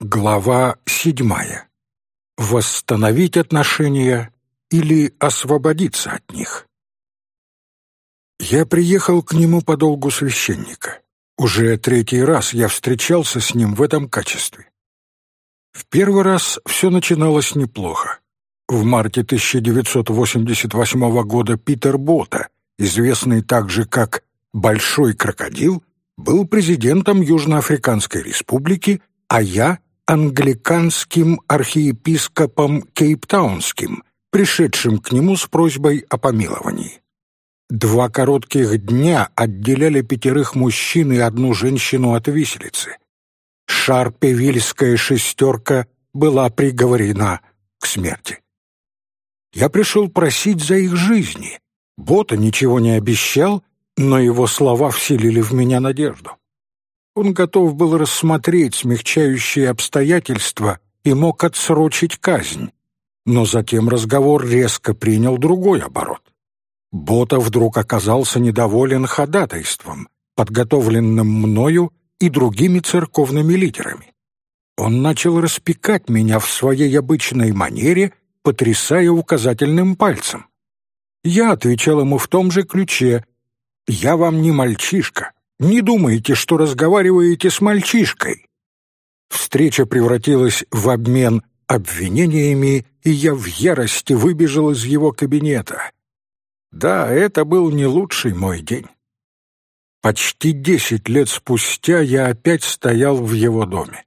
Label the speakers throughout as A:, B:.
A: Глава седьмая. Восстановить отношения или освободиться от них. Я приехал к нему по долгу священника. Уже третий раз я встречался с ним в этом качестве. В первый раз все начиналось неплохо. В марте 1988 года Питер Бота, известный также как «Большой крокодил», был президентом Южноафриканской республики, а я — англиканским архиепископом Кейптаунским, пришедшим к нему с просьбой о помиловании. Два коротких дня отделяли пятерых мужчин и одну женщину от виселицы. Шарпевильская шестерка была приговорена к смерти. Я пришел просить за их жизни. Бота ничего не обещал, но его слова вселили в меня надежду. Он готов был рассмотреть смягчающие обстоятельства и мог отсрочить казнь. Но затем разговор резко принял другой оборот. Бота вдруг оказался недоволен ходатайством, подготовленным мною и другими церковными лидерами. Он начал распекать меня в своей обычной манере, потрясая указательным пальцем. Я отвечал ему в том же ключе, «Я вам не мальчишка. Не думайте, что разговариваете с мальчишкой». Встреча превратилась в обмен обвинениями, и я в ярости выбежал из его кабинета. Да, это был не лучший мой день. Почти десять лет спустя я опять стоял в его доме.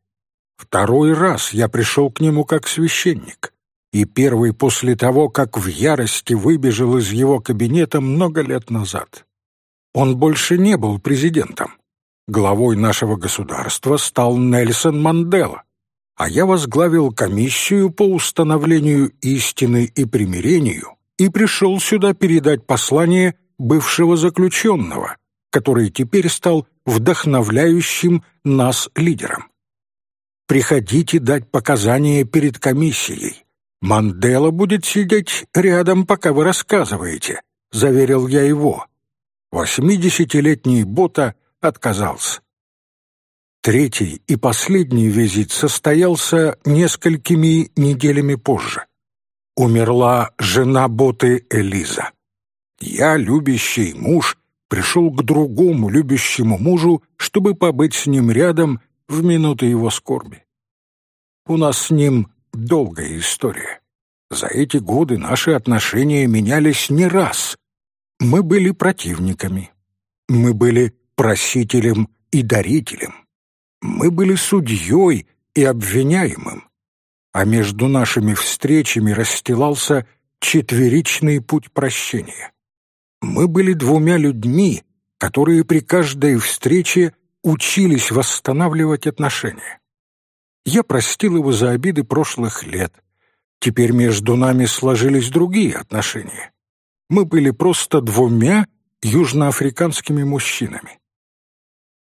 A: Второй раз я пришел к нему как священник, и первый после того, как в ярости выбежал из его кабинета много лет назад. Он больше не был президентом. Главой нашего государства стал Нельсон Мандела, а я возглавил комиссию по установлению истины и примирению и пришел сюда передать послание бывшего заключенного, который теперь стал вдохновляющим нас лидером. Приходите дать показания перед комиссией. Мандела будет сидеть рядом, пока вы рассказываете, заверил я его. Восьмидесятилетний Бота отказался. Третий и последний визит состоялся несколькими неделями позже. Умерла жена Боты Элиза. Я, любящий муж, пришел к другому любящему мужу, чтобы побыть с ним рядом в минуты его скорби. У нас с ним долгая история. За эти годы наши отношения менялись не раз, мы были противниками. Мы были просителем и дарителем. Мы были судьей и обвиняемым. А между нашими встречами расстилался четверичный путь прощения. Мы были двумя людьми, которые при каждой встрече учились восстанавливать отношения. Я простил его за обиды прошлых лет. Теперь между нами сложились другие отношения мы были просто двумя южноафриканскими мужчинами.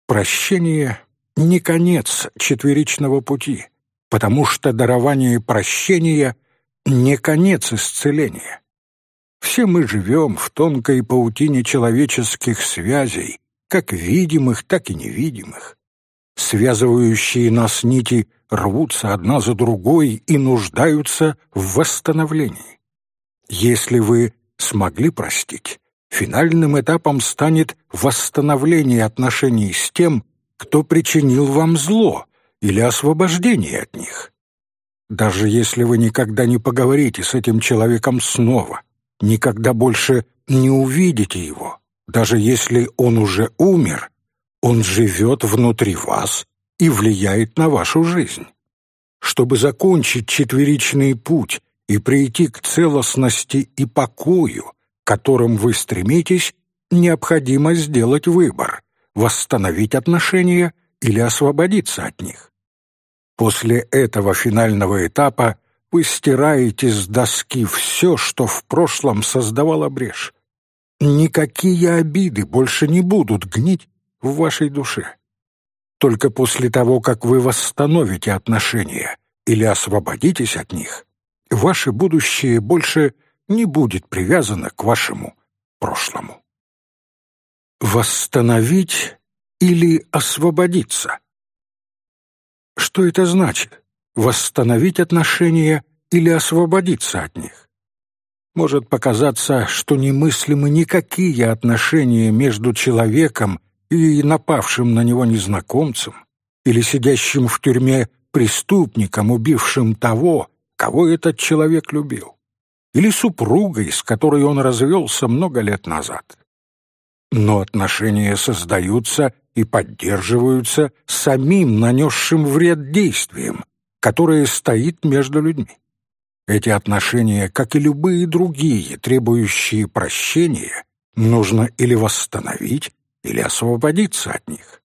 A: Прощение — не конец четверичного пути, потому что дарование прощения — не конец исцеления. Все мы живем в тонкой паутине человеческих связей, как видимых, так и невидимых. Связывающие нас нити рвутся одна за другой и нуждаются в восстановлении. Если вы смогли простить, финальным этапом станет восстановление отношений с тем, кто причинил вам зло, или освобождение от них. Даже если вы никогда не поговорите с этим человеком снова, никогда больше не увидите его, даже если он уже умер, он живет внутри вас и влияет на вашу жизнь. Чтобы закончить четверичный путь и прийти к целостности и покою, к которым вы стремитесь, необходимо сделать выбор — восстановить отношения или освободиться от них. После этого финального этапа вы стираете с доски все, что в прошлом создавало брешь. Никакие обиды больше не будут гнить в вашей душе. Только после того, как вы восстановите отношения или освободитесь от них, ваше будущее больше не будет привязано к вашему прошлому. Восстановить или освободиться? Что это значит? Восстановить отношения или освободиться от них? Может показаться, что немыслимы никакие отношения между человеком и напавшим на него незнакомцем, или сидящим в тюрьме преступником, убившим того, кого этот человек любил, или супругой, с которой он развелся много лет назад. Но отношения создаются и поддерживаются самим нанесшим вред действием, которое стоит между людьми. Эти отношения, как и любые другие, требующие прощения, нужно или восстановить, или освободиться от них.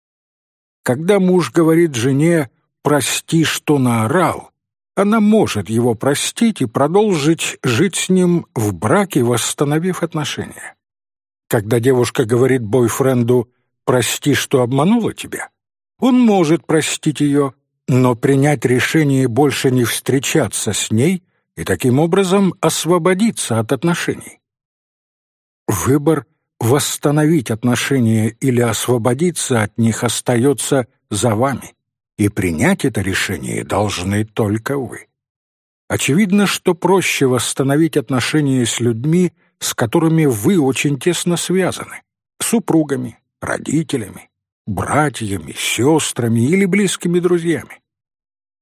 A: Когда муж говорит жене «прости, что наорал», она может его простить и продолжить жить с ним в браке, восстановив отношения. Когда девушка говорит бойфренду «прости, что обманула тебя», он может простить ее, но принять решение больше не встречаться с ней и таким образом освободиться от отношений. Выбор восстановить отношения или освободиться от них остается за вами, и принять это решение должны только вы. Очевидно, что проще восстановить отношения с людьми, с которыми вы очень тесно связаны, супругами, родителями, братьями, сестрами или близкими друзьями.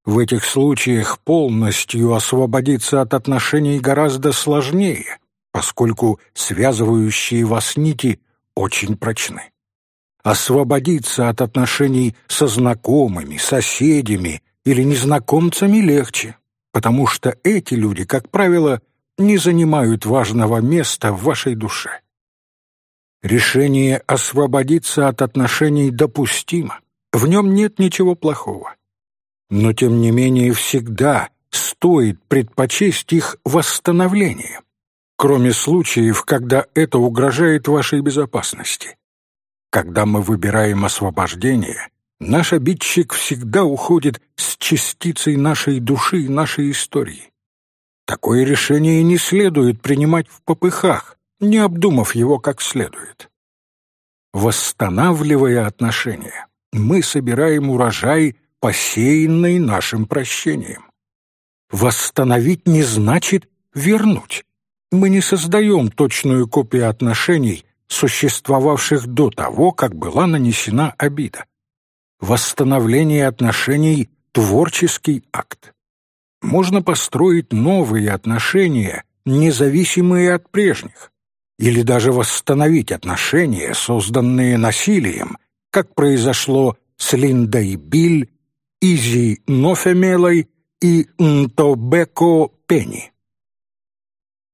A: В этих случаях полностью освободиться от отношений гораздо сложнее, поскольку связывающие вас нити очень прочны. Освободиться от отношений со знакомыми, соседями или незнакомцами легче, потому что эти люди, как правило, не занимают важного места в вашей душе. Решение освободиться от отношений допустимо, в нем нет ничего плохого. Но, тем не менее, всегда стоит предпочесть их восстановление кроме случаев, когда это угрожает вашей безопасности. Когда мы выбираем освобождение, наш обидчик всегда уходит с частицей нашей души и нашей истории. Такое решение не следует принимать в попыхах, не обдумав его как следует. Восстанавливая отношения, мы собираем урожай, посеянный нашим прощением. Восстановить не значит вернуть. Мы не создаем точную копию отношений, существовавших до того, как была нанесена обида. Восстановление отношений — творческий акт. Можно построить новые отношения, независимые от прежних, или даже восстановить отношения, созданные насилием, как произошло с Линдой Биль, Изи Нофемелой и Нтобеко Пенни.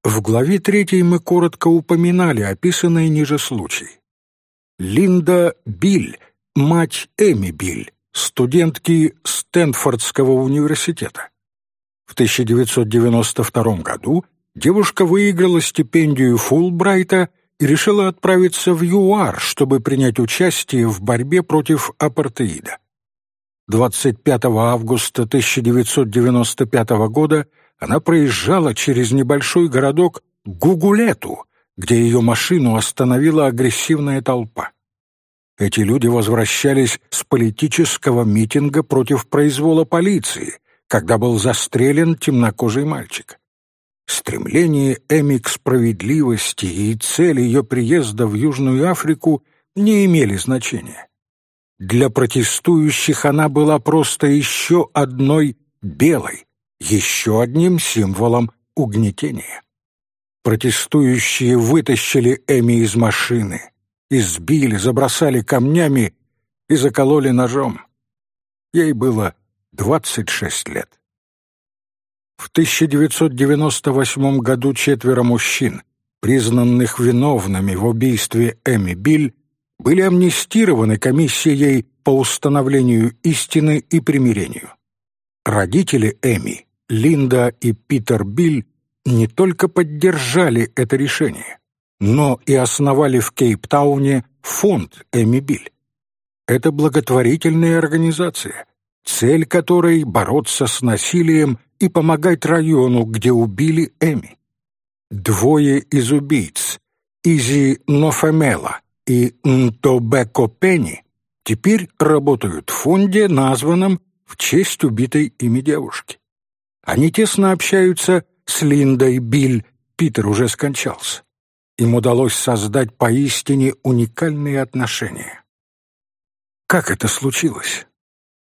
A: В главе третьей мы коротко упоминали описанный ниже случай. Линда Биль, мать Эми Биль, студентки Стэнфордского университета. В 1992 году девушка выиграла стипендию Фулбрайта и решила отправиться в ЮАР, чтобы принять участие в борьбе против апартеида. 25 августа 1995 года она проезжала через небольшой городок Гугулету, где ее машину остановила агрессивная толпа. Эти люди возвращались с политического митинга против произвола полиции, когда был застрелен темнокожий мальчик. Стремление Эми к справедливости и цель ее приезда в Южную Африку не имели значения. Для протестующих она была просто еще одной белой, еще одним символом угнетения. Протестующие вытащили Эми из машины, избили, забросали камнями и закололи ножом. Ей было 26 лет. В 1998 году четверо мужчин, признанных виновными в убийстве Эми Биль, были амнистированы комиссией по установлению истины и примирению. Родители Эми Линда и Питер Биль не только поддержали это решение, но и основали в Кейптауне фонд Эми Биль. Это благотворительная организация, цель которой — бороться с насилием и помогать району, где убили Эми. Двое из убийц, Изи Нофемела и Нтобеко Пенни, теперь работают в фонде, названном в честь убитой ими девушки. Они тесно общаются с Линдой Биль, Питер уже скончался. Им удалось создать поистине уникальные отношения. Как это случилось?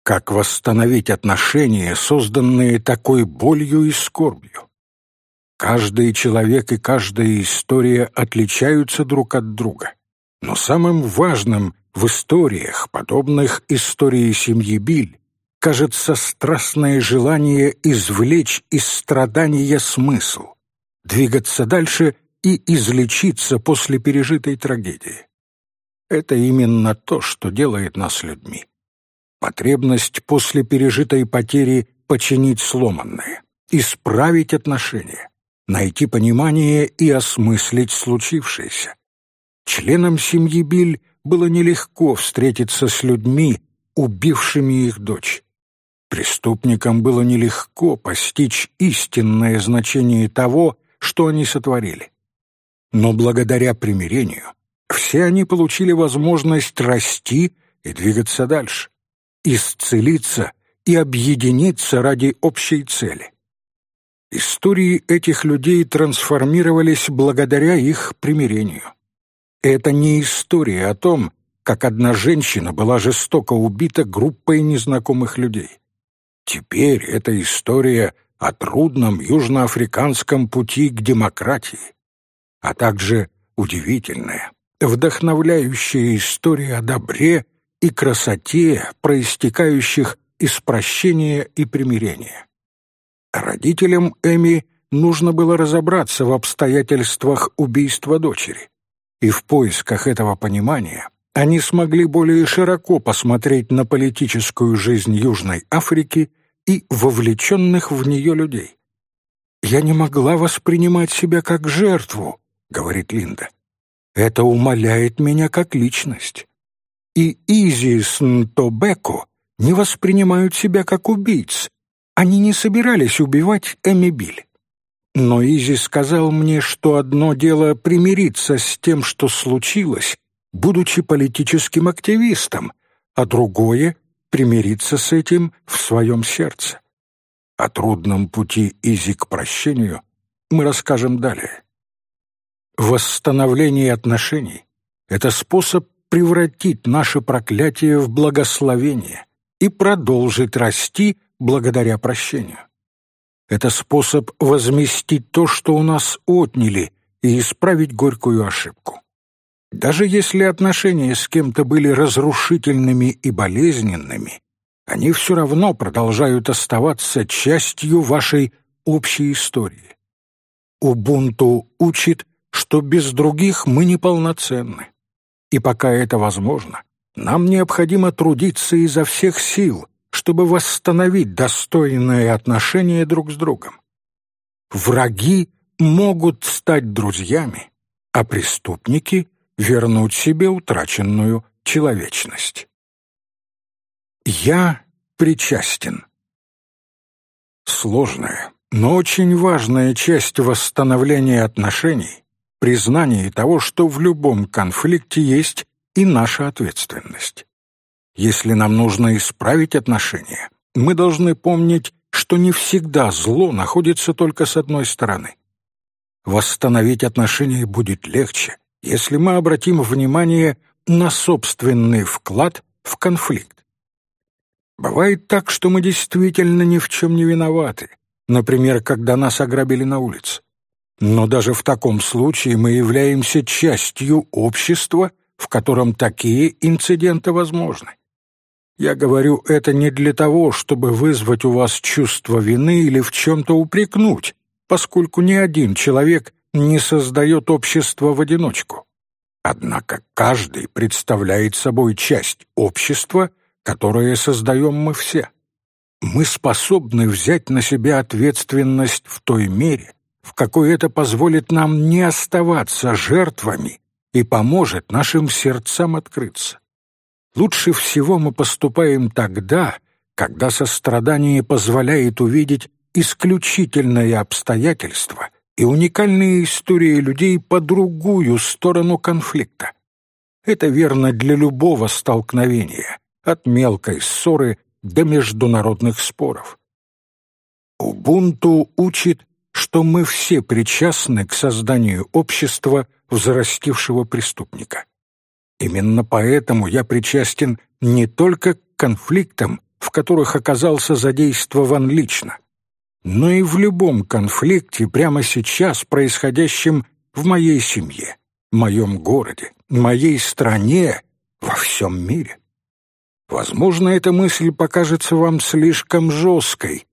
A: Как восстановить отношения, созданные такой болью и скорбью? Каждый человек и каждая история отличаются друг от друга. Но самым важным в историях, подобных истории семьи Биль, кажется страстное желание извлечь из страдания смысл, двигаться дальше и излечиться после пережитой трагедии. Это именно то, что делает нас людьми. Потребность после пережитой потери починить сломанное, исправить отношения, найти понимание и осмыслить случившееся. Членам семьи Биль было нелегко встретиться с людьми, убившими их дочь. Преступникам было нелегко постичь истинное значение того, что они сотворили. Но благодаря примирению все они получили возможность расти и двигаться дальше, исцелиться и объединиться ради общей цели. Истории этих людей трансформировались благодаря их примирению. Это не история о том, как одна женщина была жестоко убита группой незнакомых людей. Теперь это история о трудном южноафриканском пути к демократии, а также удивительная, вдохновляющая история о добре и красоте, проистекающих из прощения и примирения. Родителям Эми нужно было разобраться в обстоятельствах убийства дочери, и в поисках этого понимания они смогли более широко посмотреть на политическую жизнь Южной Африки и вовлеченных в нее людей. «Я не могла воспринимать себя как жертву», — говорит Линда. «Это умаляет меня как личность. И Изи с Нтобеко не воспринимают себя как убийц. Они не собирались убивать Эми Биль. Но Изи сказал мне, что одно дело примириться с тем, что случилось, будучи политическим активистом, а другое — примириться с этим в своем сердце. О трудном пути Изи к прощению мы расскажем далее. Восстановление отношений — это способ превратить наше проклятие в благословение и продолжить расти благодаря прощению. Это способ возместить то, что у нас отняли, и исправить горькую ошибку. Даже если отношения с кем-то были разрушительными и болезненными, они все равно продолжают оставаться частью вашей общей истории. Убунту учит, что без других мы неполноценны. И пока это возможно, нам необходимо трудиться изо всех сил, чтобы восстановить достойные отношения друг с другом. Враги могут стать друзьями, а преступники вернуть себе утраченную человечность. Я причастен. Сложная, но очень важная часть восстановления отношений — признание того, что в любом конфликте есть и наша ответственность. Если нам нужно исправить отношения, мы должны помнить, что не всегда зло находится только с одной стороны. Восстановить отношения будет легче, если мы обратим внимание на собственный вклад в конфликт. Бывает так, что мы действительно ни в чем не виноваты, например, когда нас ограбили на улице. Но даже в таком случае мы являемся частью общества, в котором такие инциденты возможны. Я говорю это не для того, чтобы вызвать у вас чувство вины или в чем-то упрекнуть, поскольку ни один человек не создает общество в одиночку. Однако каждый представляет собой часть общества, которое создаем мы все. Мы способны взять на себя ответственность в той мере, в какой это позволит нам не оставаться жертвами и поможет нашим сердцам открыться. Лучше всего мы поступаем тогда, когда сострадание позволяет увидеть исключительные обстоятельства и уникальные истории людей по другую сторону конфликта. Это верно для любого столкновения, от мелкой ссоры до международных споров. Убунту учит, что мы все причастны к созданию общества взрастившего преступника. Именно поэтому я причастен не только к конфликтам, в которых оказался задействован лично, но и в любом конфликте прямо сейчас происходящем в моей семье, моем городе, моей стране, во всем мире. Возможно, эта мысль покажется вам слишком жесткой,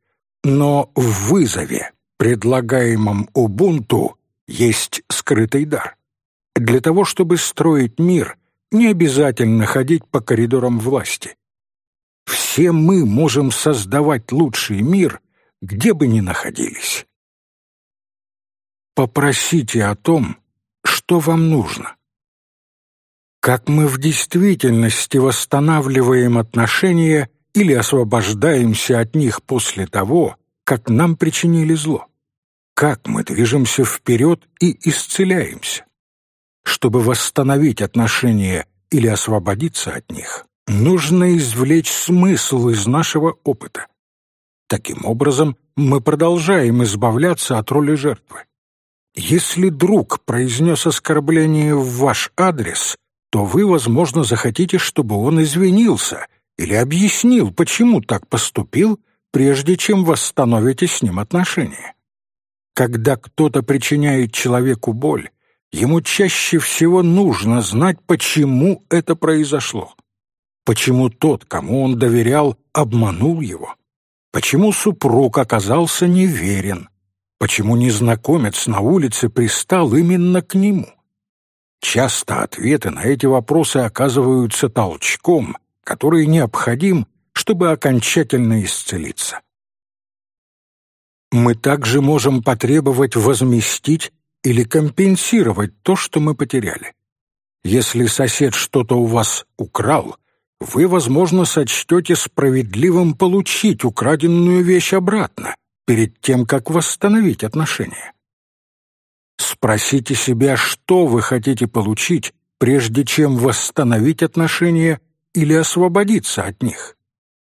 A: но в вызове, предлагаемом Убунту, есть скрытый дар. Для того, чтобы строить мир, не обязательно ходить по коридорам власти. Все мы можем создавать лучший мир, где бы ни находились. Попросите о том, что вам нужно. Как мы в действительности восстанавливаем отношения или освобождаемся от них после того, как нам причинили зло? Как мы движемся вперед и исцеляемся? Чтобы восстановить отношения или освободиться от них, нужно извлечь смысл из нашего опыта. Таким образом, мы продолжаем избавляться от роли жертвы. Если друг произнес оскорбление в ваш адрес, то вы, возможно, захотите, чтобы он извинился или объяснил, почему так поступил, прежде чем восстановите с ним отношения. Когда кто-то причиняет человеку боль, ему чаще всего нужно знать, почему это произошло. Почему тот, кому он доверял, обманул его. Почему супруг оказался неверен. Почему незнакомец на улице пристал именно к нему. Часто ответы на эти вопросы оказываются толчком, который необходим, чтобы окончательно исцелиться. Мы также можем потребовать возместить или компенсировать то, что мы потеряли. Если сосед что-то у вас украл, вы, возможно, сочтете справедливым получить украденную вещь обратно, перед тем, как восстановить отношения. Спросите себя, что вы хотите получить, прежде чем восстановить отношения или освободиться от них.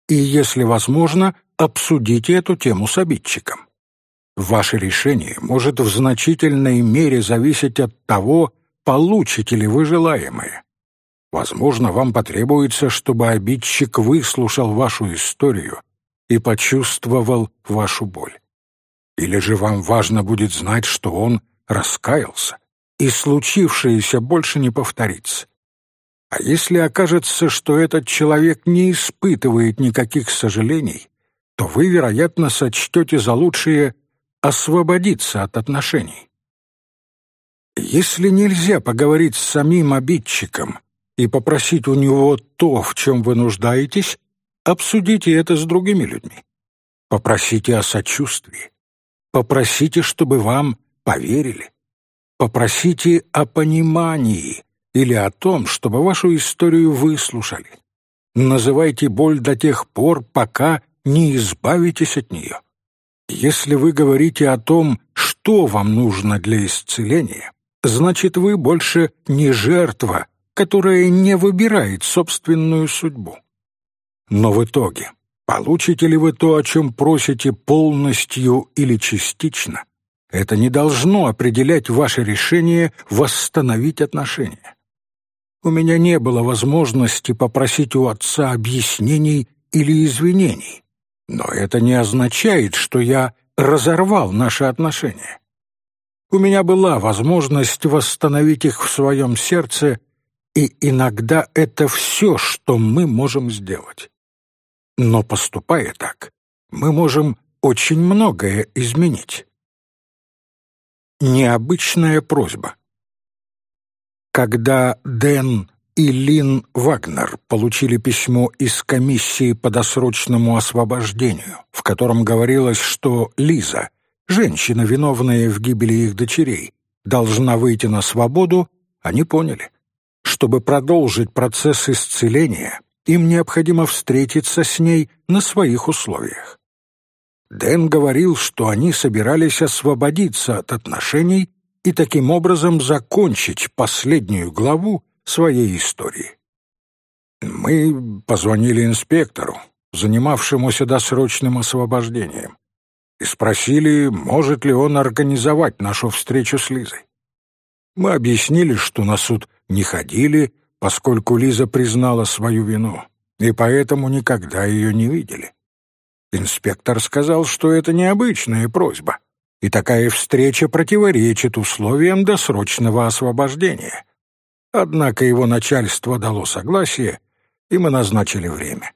A: И, если возможно, обсудите эту тему с обидчиком. Ваше решение может в значительной мере зависеть от того, получите ли вы желаемое. Возможно, вам потребуется, чтобы обидчик выслушал вашу историю и почувствовал вашу боль. Или же вам важно будет знать, что он раскаялся, и случившееся больше не повторится. А если окажется, что этот человек не испытывает никаких сожалений, то вы, вероятно, сочтете за лучшее освободиться от отношений. Если нельзя поговорить с самим обидчиком и попросить у него то, в чем вы нуждаетесь, обсудите это с другими людьми. Попросите о сочувствии. Попросите, чтобы вам поверили. Попросите о понимании или о том, чтобы вашу историю выслушали. Называйте боль до тех пор, пока не избавитесь от нее. Если вы говорите о том, что вам нужно для исцеления, значит, вы больше не жертва, которая не выбирает собственную судьбу. Но в итоге, получите ли вы то, о чем просите полностью или частично, это не должно определять ваше решение восстановить отношения. У меня не было возможности попросить у отца объяснений или извинений, но это не означает, что я разорвал наши отношения. У меня была возможность восстановить их в своем сердце, и иногда это все, что мы можем сделать. Но поступая так, мы можем очень многое изменить. Необычная просьба. Когда Дэн и Лин Вагнер получили письмо из комиссии по досрочному освобождению, в котором говорилось, что Лиза, женщина, виновная в гибели их дочерей, должна выйти на свободу, они поняли. Чтобы продолжить процесс исцеления, им необходимо встретиться с ней на своих условиях. Дэн говорил, что они собирались освободиться от отношений и таким образом закончить последнюю главу своей истории. Мы позвонили инспектору, занимавшемуся досрочным освобождением, и спросили, может ли он организовать нашу встречу с Лизой. Мы объяснили, что на суд не ходили, поскольку Лиза признала свою вину, и поэтому никогда ее не видели. Инспектор сказал, что это необычная просьба, и такая встреча противоречит условиям досрочного освобождения. Однако его начальство дало согласие, и мы назначили время.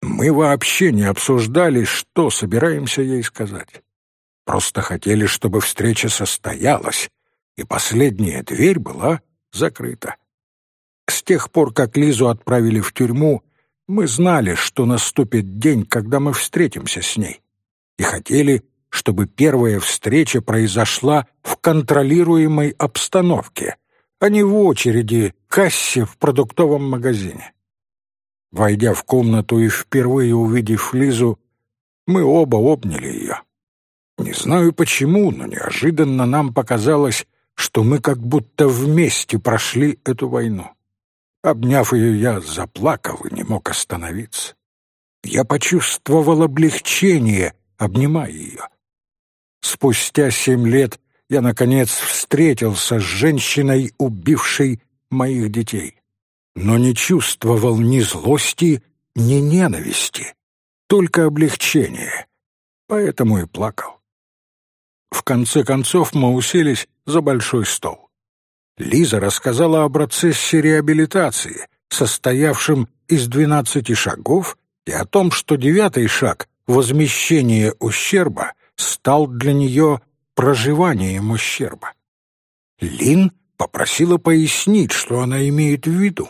A: Мы вообще не обсуждали, что собираемся ей сказать. Просто хотели, чтобы встреча состоялась, и последняя дверь была закрыта. С тех пор, как Лизу отправили в тюрьму, мы знали, что наступит день, когда мы встретимся с ней, и хотели, чтобы первая встреча произошла в контролируемой обстановке, а не в очереди кассе в продуктовом магазине. Войдя в комнату и впервые увидев Лизу, мы оба обняли ее. Не знаю почему, но неожиданно нам показалось, что мы как будто вместе прошли эту войну. Обняв ее, я заплакал и не мог остановиться. Я почувствовал облегчение, обнимая ее. Спустя семь лет я, наконец, встретился с женщиной, убившей моих детей но не чувствовал ни злости, ни ненависти, только облегчение, поэтому и плакал. В конце концов мы уселись за большой стол. Лиза рассказала о процессе реабилитации, состоявшем из двенадцати шагов, и о том, что девятый шаг — возмещение ущерба — стал для нее проживанием ущерба. Лин попросила пояснить, что она имеет в виду.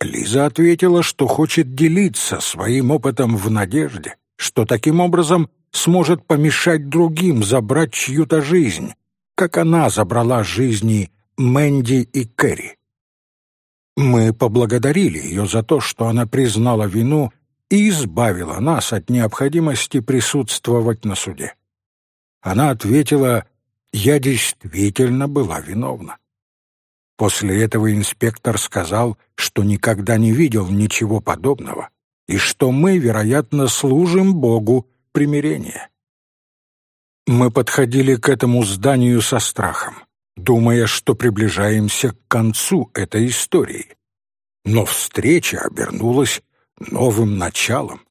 A: Лиза ответила, что хочет делиться своим опытом в надежде, что таким образом сможет помешать другим забрать чью-то жизнь, как она забрала жизни Мэнди и Кэрри. Мы поблагодарили ее за то, что она признала вину и избавила нас от необходимости присутствовать на суде. Она ответила, «Я действительно была виновна. После этого инспектор сказал, что никогда не видел ничего подобного и что мы, вероятно, служим Богу примирения. Мы подходили к этому зданию со страхом, думая, что приближаемся к концу этой истории. Но встреча обернулась новым началом.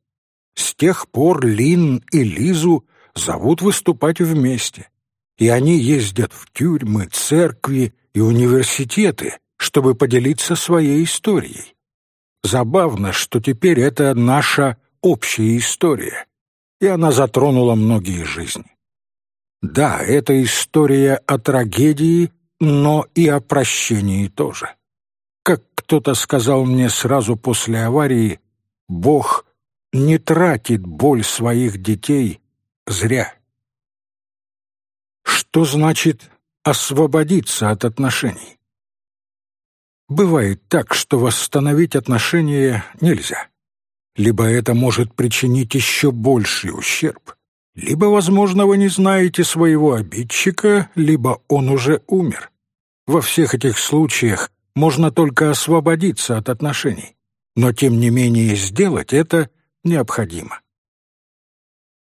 A: С тех пор Лин и Лизу зовут выступать вместе, и они ездят в тюрьмы, церкви и университеты, чтобы поделиться своей историей. Забавно, что теперь это наша общая история, и она затронула многие жизни. Да, это история о трагедии, но и о прощении тоже. Как кто-то сказал мне сразу после аварии, Бог не тратит боль своих детей зря. Что значит освободиться от отношений. Бывает так, что восстановить отношения нельзя. Либо это может причинить еще больший ущерб, либо, возможно, вы не знаете своего обидчика, либо он уже умер. Во всех этих случаях можно только освободиться от отношений, но тем не менее сделать это необходимо.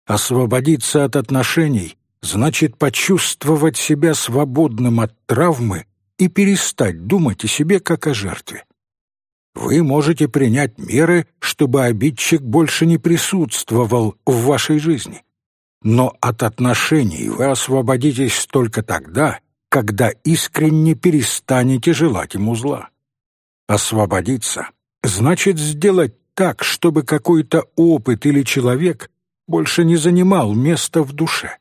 A: Освободиться от отношений значит почувствовать себя свободным от травмы и перестать думать о себе как о жертве. Вы можете принять меры, чтобы обидчик больше не присутствовал в вашей жизни. Но от отношений вы освободитесь только тогда, когда искренне перестанете желать ему зла. Освободиться значит сделать так, чтобы какой-то опыт или человек больше не занимал места в душе.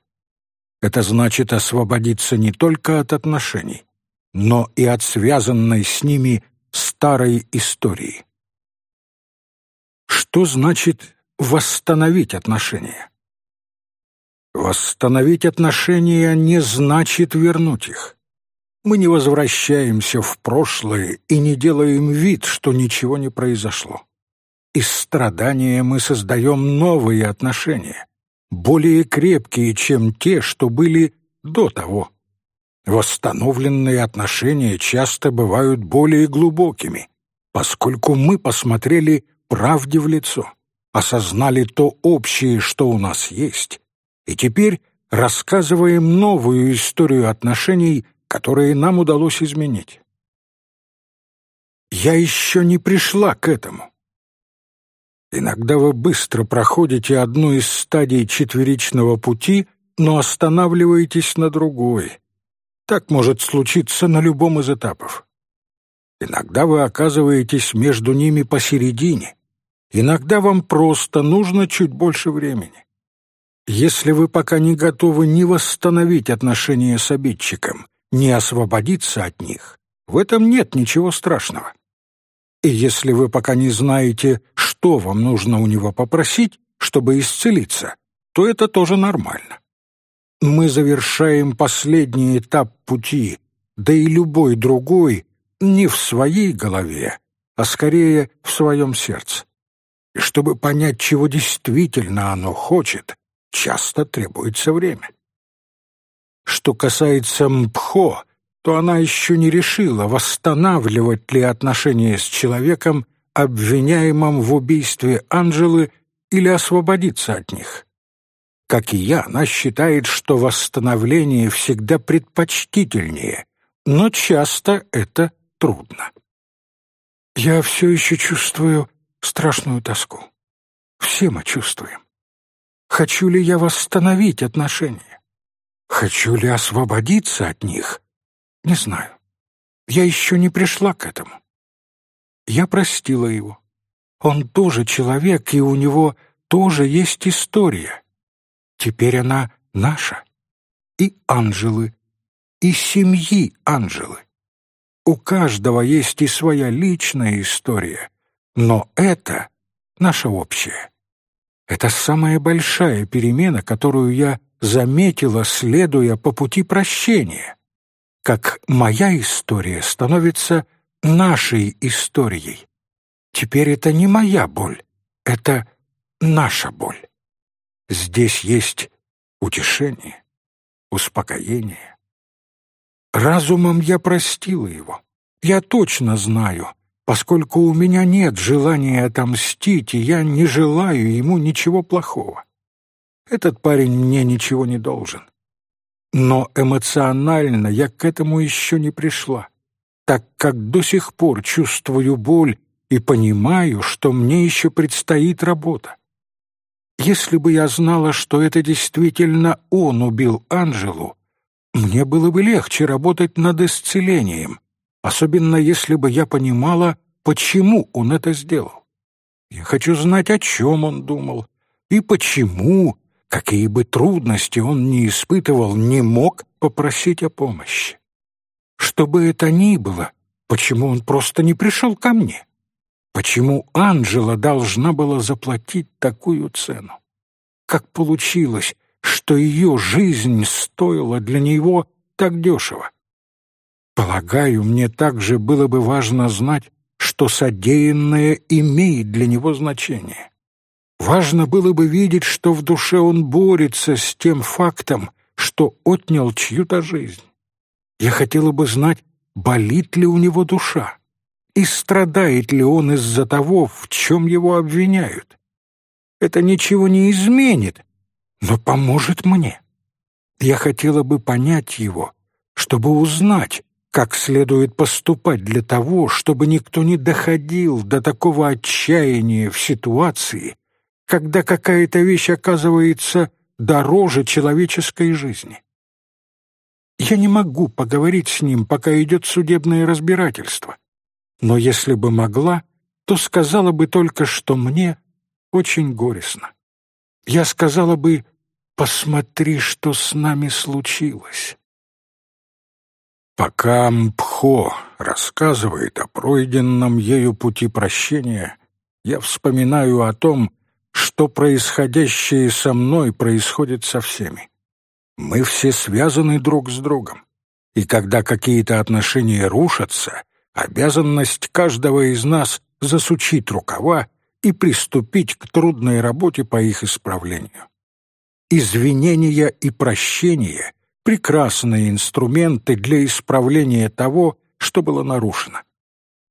A: Это значит освободиться не только от отношений, но и от связанной с ними старой истории. Что значит восстановить отношения? Восстановить отношения не значит вернуть их. Мы не возвращаемся в прошлое и не делаем вид, что ничего не произошло. Из страдания мы создаем новые отношения, более крепкие, чем те, что были до того. Восстановленные отношения часто бывают более глубокими, поскольку мы посмотрели правде в лицо, осознали то общее, что у нас есть, и теперь рассказываем новую историю отношений, которые нам удалось изменить. Я еще не пришла к этому. Иногда вы быстро проходите одну из стадий четверичного пути, но останавливаетесь на другой. Так может случиться на любом из этапов. Иногда вы оказываетесь между ними посередине. Иногда вам просто нужно чуть больше времени. Если вы пока не готовы ни восстановить отношения с обидчиком, ни освободиться от них, в этом нет ничего страшного. И если вы пока не знаете, что вам нужно у него попросить, чтобы исцелиться, то это тоже нормально. Мы завершаем последний этап пути, да и любой другой не в своей голове, а скорее в своем сердце. И чтобы понять, чего действительно оно хочет, часто требуется время. Что касается Мпхо, то она еще не решила, восстанавливать ли отношения с человеком, обвиняемым в убийстве Анжелы, или освободиться от них. Как и я, она считает, что восстановление всегда предпочтительнее, но часто это трудно. Я все еще чувствую страшную тоску. Все мы чувствуем. Хочу ли я восстановить отношения? Хочу ли освободиться от них? Не знаю. Я еще не пришла к этому. Я простила его. Он тоже человек, и у него тоже есть история. Теперь она наша. И Анжелы, и семьи Анжелы. У каждого есть и своя личная история, но это наша общая. Это самая большая перемена, которую я заметила, следуя по пути прощения. Как моя история становится нашей историей. Теперь это не моя боль, это наша боль. Здесь есть утешение, успокоение, Разумом я простила его. Я точно знаю, поскольку у меня нет желания отомстить, и я не желаю ему ничего плохого. Этот парень мне ничего не должен. Но эмоционально я к этому еще не пришла, так как до сих пор чувствую боль и понимаю, что мне еще предстоит работа. Если бы я знала, что это действительно он убил Анжелу, мне было бы легче работать над исцелением, особенно если бы я понимала, почему он это сделал. Я хочу знать, о чем он думал, и почему, какие бы трудности он ни испытывал, не мог попросить о помощи. Что бы это ни было, почему он просто не пришел ко мне? Почему Анжела должна была заплатить такую цену? Как получилось, что ее жизнь стоила для него так дешево. Полагаю, мне также было бы важно знать, что содеянное имеет для него значение. Важно было бы видеть, что в душе он борется с тем фактом, что отнял чью-то жизнь. Я хотела бы знать, болит ли у него душа и страдает ли он из-за того, в чем его обвиняют. Это ничего не изменит, но поможет мне. Я хотела бы понять его, чтобы узнать, как следует поступать для того, чтобы никто не доходил до такого отчаяния в ситуации, когда какая-то вещь оказывается дороже человеческой жизни. Я не могу поговорить с ним, пока идет судебное разбирательство. Но если бы могла, то сказала бы только, что мне очень горестно я сказала бы «посмотри, что с нами случилось». Пока Мпхо рассказывает о пройденном ею пути прощения, я вспоминаю о том, что происходящее со мной происходит со всеми. Мы все связаны друг с другом, и когда какие-то отношения рушатся, обязанность каждого из нас засучить рукава и приступить к трудной работе по их исправлению. Извинения и прощение — прекрасные инструменты для исправления того, что было нарушено.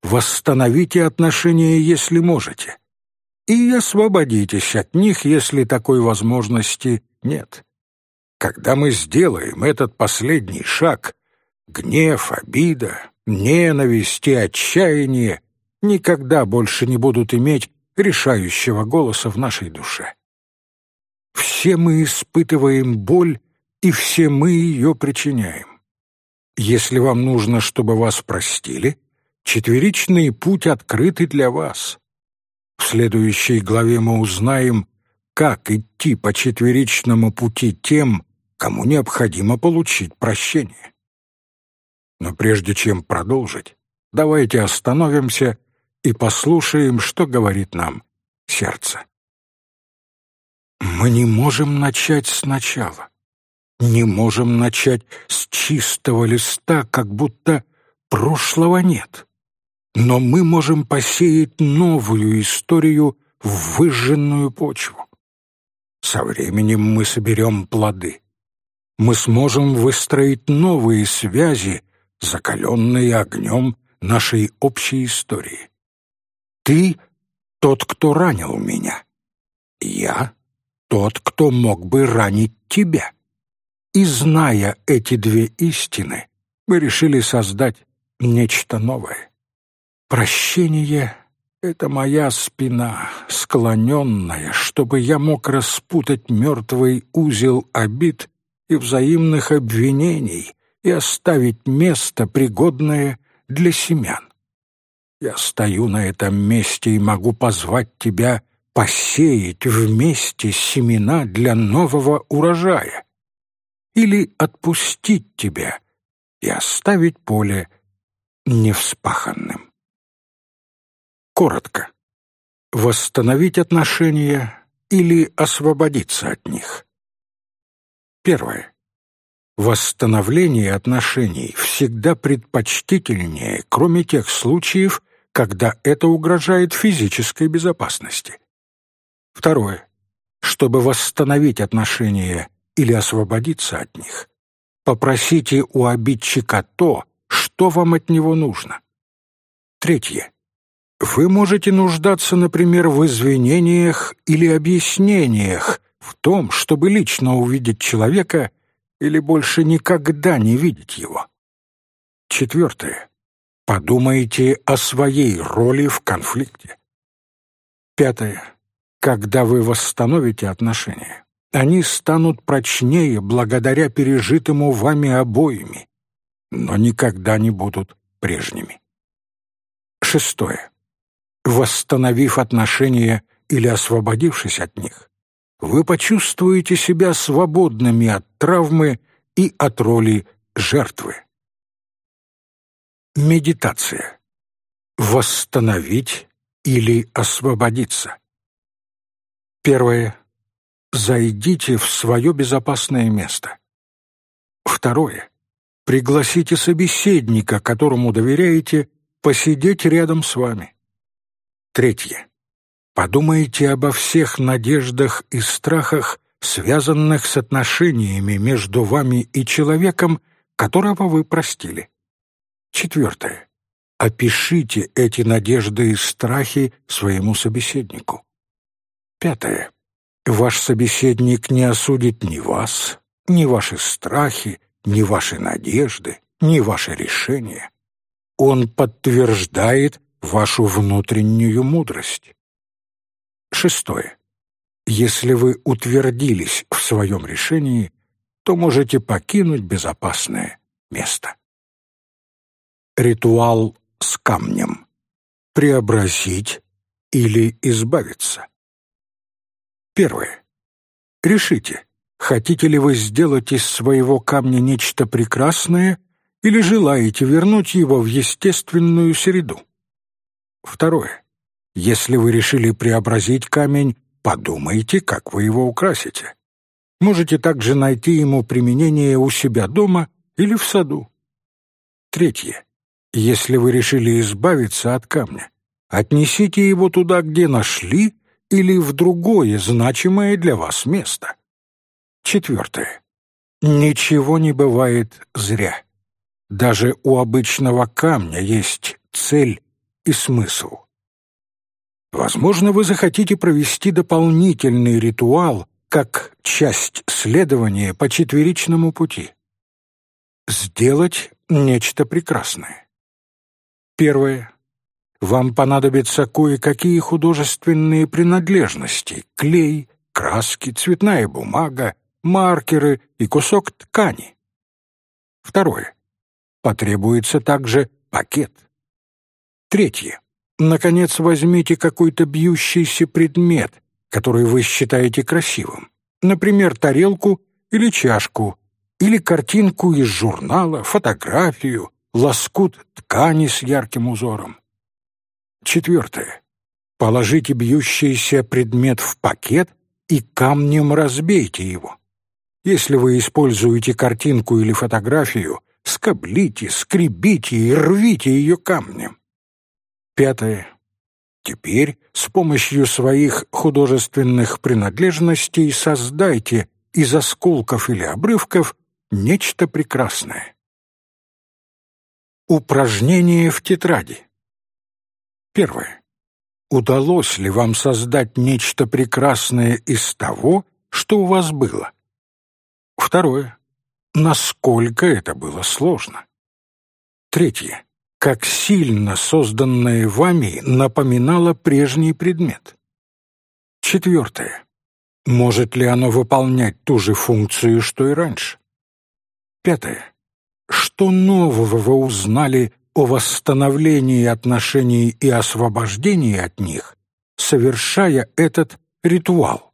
A: Восстановите отношения, если можете. и освободитесь от них, если такой возможности нет. Когда мы сделаем этот последний шаг, гнев, обида, ненависть и отчаяние никогда больше не будут иметь решающего голоса в нашей душе. Все мы испытываем боль, и все мы ее причиняем. Если вам нужно, чтобы вас простили, четверичный путь открыт и для вас. В следующей главе мы узнаем, как идти по четверичному пути тем, кому необходимо получить прощение. Но прежде чем продолжить, давайте остановимся и послушаем, что говорит нам сердце. Мы не можем начать сначала, не можем начать с чистого листа, как будто прошлого нет но мы можем посеять новую историю в выжженную почву. Со временем мы соберем плоды. Мы сможем выстроить новые связи, закаленные огнем нашей общей истории. Ты — тот, кто ранил меня. Я — тот, кто мог бы ранить тебя. И зная эти две истины, мы решили создать нечто новое. Прощение — это моя спина, склоненная, чтобы я мог распутать мертвый узел обид и взаимных обвинений и оставить место, пригодное для семян. Я стою на этом месте и могу позвать тебя посеять вместе семена для нового урожая или отпустить тебя и оставить поле невспаханным. Коротко. Восстановить отношения или освободиться от них. Первое. Восстановление отношений всегда предпочтительнее, кроме тех случаев, когда это угрожает физической безопасности. Второе. Чтобы восстановить отношения или освободиться от них, попросите у обидчика то, что вам от него нужно. Третье. Вы можете нуждаться, например, в извинениях или объяснениях, в том, чтобы лично увидеть человека или больше никогда не видеть его. Четвертое. Подумайте о своей роли в конфликте. Пятое. Когда вы восстановите отношения, они станут прочнее благодаря пережитому вами обоими, но никогда не будут прежними. Шестое восстановив отношения или освободившись от них, вы почувствуете себя свободными от травмы и от роли жертвы. Медитация. Восстановить или освободиться. Первое. Зайдите в свое безопасное место. Второе. Пригласите собеседника, которому доверяете, посидеть рядом с вами. Третье. Подумайте обо всех надеждах и страхах, связанных с отношениями между вами и человеком, которого вы простили. Четвертое. Опишите эти надежды и страхи своему собеседнику. Пятое. Ваш собеседник не осудит ни вас, ни ваши страхи, ни ваши надежды, ни ваши решения. Он подтверждает вашу внутреннюю мудрость. Шестое. Если вы утвердились в своем решении, то можете покинуть безопасное место. Ритуал с камнем. Преобразить или избавиться. Первое. Решите, хотите ли вы сделать из своего камня нечто прекрасное или желаете вернуть его в естественную среду. Второе. Если вы решили преобразить камень, подумайте, как вы его украсите. Можете также найти ему применение у себя дома или в саду. Третье. Если вы решили избавиться от камня, отнесите его туда, где нашли, или в другое значимое для вас место. Четвертое. Ничего не бывает зря. Даже у обычного камня есть цель и смысл. Возможно, вы захотите провести дополнительный ритуал как часть следования по четверичному пути. Сделать нечто прекрасное. Первое. Вам понадобятся кое-какие художественные принадлежности — клей, краски, цветная бумага, маркеры и кусок ткани. Второе. Потребуется также пакет. Третье. Наконец, возьмите какой-то бьющийся предмет, который вы считаете красивым. Например, тарелку или чашку, или картинку из журнала, фотографию, лоскут ткани с ярким узором. Четвертое. Положите бьющийся предмет в пакет и камнем разбейте его. Если вы используете картинку или фотографию, скоблите, скребите и рвите ее камнем. Пятое. Теперь с помощью своих художественных принадлежностей создайте из осколков или обрывков нечто прекрасное. Упражнение в тетради. Первое. Удалось ли вам создать нечто прекрасное из того, что у вас было? Второе. Насколько это было сложно? Третье как сильно созданное вами напоминало прежний предмет. Четвертое. Может ли оно выполнять ту же функцию, что и раньше? Пятое. Что нового вы узнали о восстановлении отношений и освобождении от них, совершая этот ритуал?